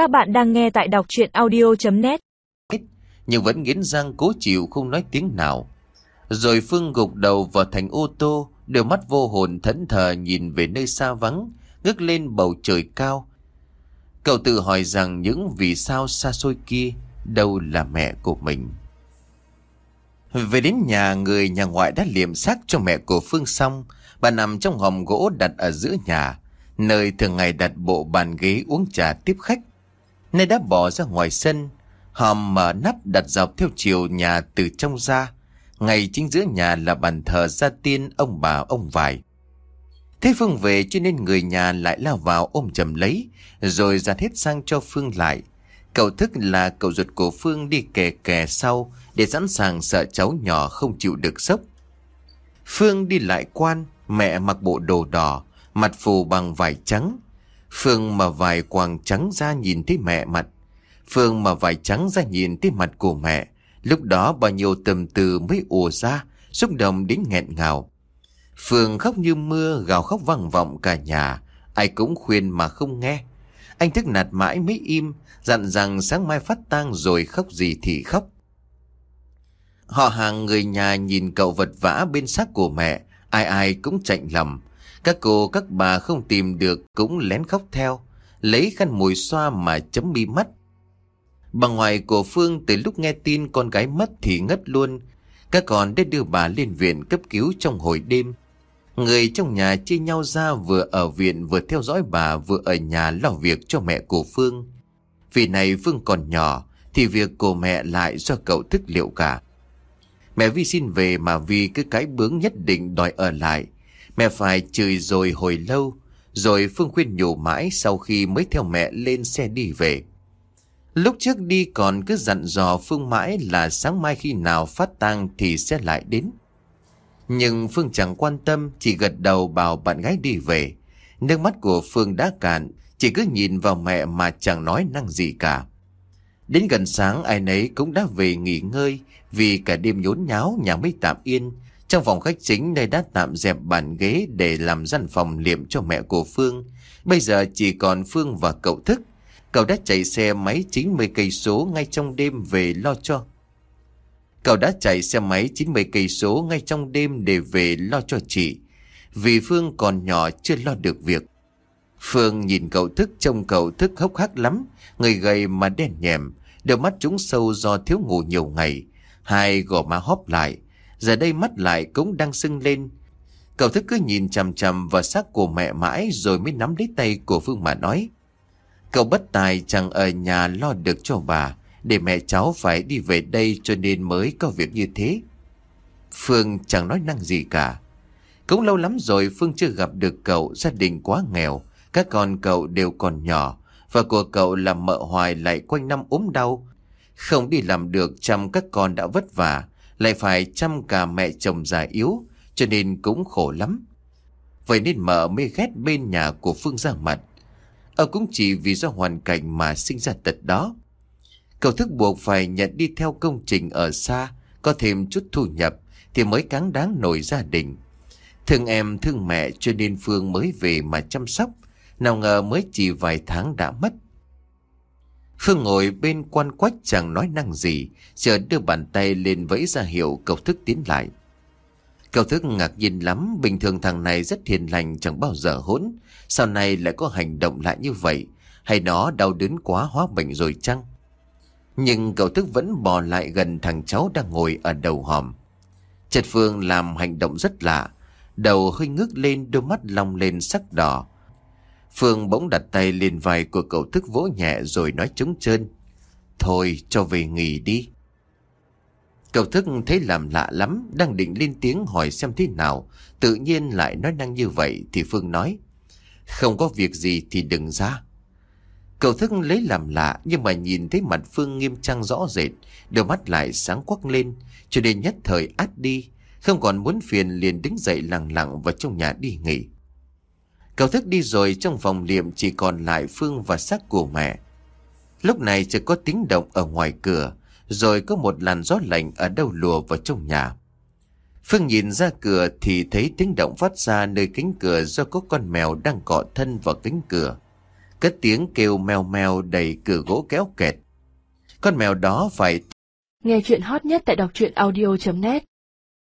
Các bạn đang nghe tại đọc chuyện audio.net Nhưng vẫn nghiến răng cố chịu không nói tiếng nào. Rồi Phương gục đầu vào thành ô tô Đôi mắt vô hồn thẫn thờ nhìn về nơi xa vắng, Ngước lên bầu trời cao. Cậu tự hỏi rằng những vì sao xa xôi kia Đâu là mẹ của mình. Về đến nhà, người nhà ngoại đã liệm xác cho mẹ của Phương xong. Bà nằm trong hòm gỗ đặt ở giữa nhà, Nơi thường ngày đặt bộ bàn ghế uống trà tiếp khách nay đã bỏ ra ngoài sân. Hòm mở nắp đặt dọc theo chiều nhà từ trong ra. Ngay chính giữa nhà là bàn thờ gia tiên ông bà, ông vải. Thế Phương về cho nên người nhà lại lao vào ôm chầm lấy, Rồi dàn hết sang cho Phương lại. Cậu thức là cậu ruột của Phương đi kè kè sau Để sẵn sàng sợ cháu nhỏ không chịu được sốc. Phương đi lại quan, Mẹ mặc bộ đồ đỏ, Mặt phù bằng vải trắng. Phương mà vải quàng trắng ra nhìn thấy mẹ mặt. Phương mà vải trắng ra nhìn thấy mặt của mẹ. Lúc đó bao nhiêu tầm từ mới ùa ra, Xúc động đến nghẹn ngào. Phương khóc như mưa, gào khóc vang vọng cả nhà. Ai cũng khuyên mà không nghe. Anh thức nạt mãi mới im, Dặn rằng sáng mai phát tang rồi khóc gì thì khóc. Họ hàng người nhà nhìn cậu vật vã bên xác của mẹ, Ai ai cũng chạnh lầm các cô, các bà không tìm được cũng lén khóc theo, Lấy khăn mùi xoa mà chấm mi mắt Bà ngoại của Phương từ lúc nghe tin con gái mất thì ngất luôn Các con đã đưa bà lên viện cấp cứu trong hồi đêm Người trong nhà chia nhau ra vừa ở viện vừa theo dõi bà, vừa ở nhà lo việc cho mẹ của Phương. Vì này Phương còn nhỏ, thì việc của mẹ lại do cậu thức liệu cả. Mẹ Vi xin về mà vì cứ cái bướng nhất định đòi ở lại. Mẹ phải chửi rồi hồi lâu, rồi Phương khuyên nhủ mãi sau khi mới theo mẹ lên xe đi về. Lúc trước đi còn cứ dặn dò Phương mãi là sáng mai khi nào phát tang thì sẽ lại đến. Nhưng Phương chẳng quan tâm, chỉ gật đầu bảo bạn gái đi về. Nước mắt của Phương đã cạn, chỉ cứ nhìn vào mẹ mà chẳng nói năng gì cả. Đến gần sáng ai nấy cũng đã về nghỉ ngơi vì cả đêm nhốn nháo nhà mới tạm yên. Trong phòng khách chính nơi đã tạm dẹp bàn ghế để làm gian phòng liệm cho mẹ của Phương. Bây giờ chỉ còn Phương và cậu thức. Cậu đã chạy xe máy 90 cây số ngay trong đêm về lo cho. Cậu đã chạy xe máy 90 cây số ngay trong đêm để về lo cho chị. Vì Phương còn nhỏ chưa lo được việc. Phương nhìn cậu thức trông cậu thức hốc hác lắm, người gầy mà đen nhèm, đôi mắt trúng sâu do thiếu ngủ nhiều ngày. Hai gò má hóp lại, giờ đây mắt lại cũng đang sưng lên. Cậu thức cứ nhìn chằm chằm vào xác của mẹ mãi rồi mới nắm lấy tay của Phương mà nói. Cậu bất tài chẳng ở nhà lo được cho bà, để mẹ cháu phải đi về đây cho nên mới có việc như thế. Phương chẳng nói năng gì cả. Cũng lâu lắm rồi Phương chưa gặp được cậu, gia đình quá nghèo, các con cậu đều còn nhỏ, và của cậu làm mợ hoài lại quanh năm ốm đau. Không đi làm được chăm các con đã vất vả, lại phải chăm cả mẹ chồng già yếu, cho nên cũng khổ lắm. Vậy nên mợ mới ghét bên nhà của Phương ra mặt. Ở cũng chỉ vì do hoàn cảnh mà sinh ra tật đó. Cậu thức buộc phải nhận đi theo công trình ở xa, có thêm chút thu nhập thì mới cáng đáng nổi gia đình. Thương em thương mẹ cho nên Phương mới về mà chăm sóc, nào ngờ mới chỉ vài tháng đã mất. Phương ngồi bên quan quách chẳng nói năng gì, chờ đưa bàn tay lên vẫy ra hiệu cậu thức tiến lại. Cậu thức ngạc nhiên lắm, bình thường thằng này rất hiền lành chẳng bao giờ hỗn, sau này lại có hành động lại như vậy, hay nó đau đớn quá hóa bệnh rồi chăng? Nhưng cậu thức vẫn bò lại gần thằng cháu đang ngồi ở đầu hòm. Trật Phương làm hành động rất lạ. Đầu hơi ngước lên đôi mắt long lên sắc đỏ. Phương bỗng đặt tay lên vai của cậu thức vỗ nhẹ rồi nói trống trơn. Thôi cho về nghỉ đi. Cậu thức thấy làm lạ lắm, đang định lên tiếng hỏi xem thế nào. Tự nhiên lại nói năng như vậy thì Phương nói. Không có việc gì thì đừng ra. Cậu thức lấy làm lạ nhưng mà nhìn thấy mặt Phương nghiêm trang rõ rệt, đôi mắt lại sáng quắc lên, cho nên nhất thời át đi, không còn muốn phiền liền đứng dậy lặng lặng vào trong nhà đi nghỉ. Cậu thức đi rồi trong phòng liệm chỉ còn lại Phương và xác của mẹ. Lúc này chỉ có tiếng động ở ngoài cửa, rồi có một làn gió lạnh ở đâu lùa vào trong nhà. Phương nhìn ra cửa thì thấy tiếng động phát ra nơi cánh cửa do có con mèo đang cọ thân vào cánh cửa. Cất tiếng kêu mèo mèo đầy cửa gỗ kéo kẹt. Con mèo đó phải Nghe chuyện hot nhất tại đọc truyện audio.net